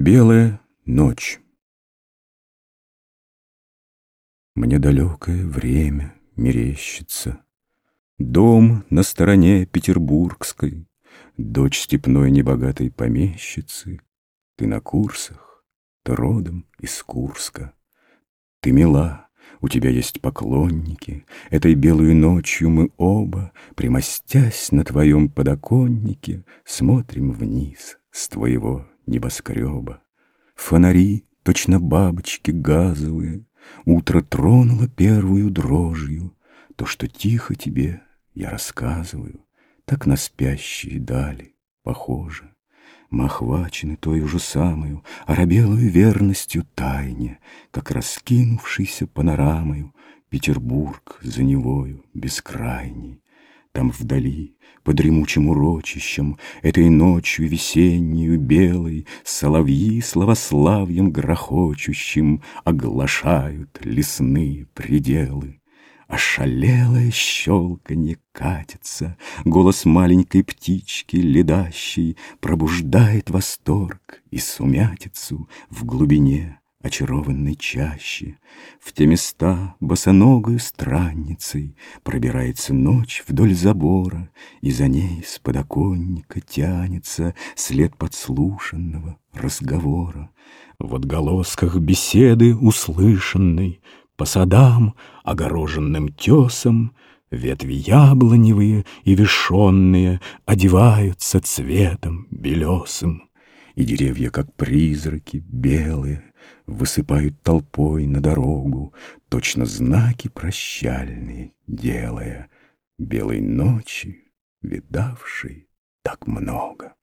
Белая ночь Мне далекое время мерещится. Дом на стороне петербургской, Дочь степной небогатой помещицы. Ты на курсах, ты родом из Курска. Ты мила, у тебя есть поклонники. Этой белую ночью мы оба, Примостясь на твоем подоконнике, Смотрим вниз с твоего небоскреба. Фонари, точно бабочки газовые, Утро тронуло первую дрожью, То, что тихо тебе я рассказываю, Так на спящие дали похоже. Мы охвачены той же самою, Оробелую верностью тайне, Как раскинувшийся панорамою Петербург за Невою бескрайний. Там вдали, под ремучим урочищем, Этой ночью весеннюю белой, Соловьи славославьем грохочущим Оглашают лесные пределы. Ошалелое щелканье катится, Голос маленькой птички ледащей Пробуждает восторг и сумятицу В глубине очарованной чаще. В те места босоногою странницей Пробирается ночь вдоль забора, И за ней с подоконника тянется След подслушанного разговора. В отголосках беседы услышанной По садам, огороженным тесом, Ветви яблоневые и вишенные Одеваются цветом белесым. И деревья, как призраки белые, Высыпают толпой на дорогу, Точно знаки прощальные делая, Белой ночи, видавшей так много.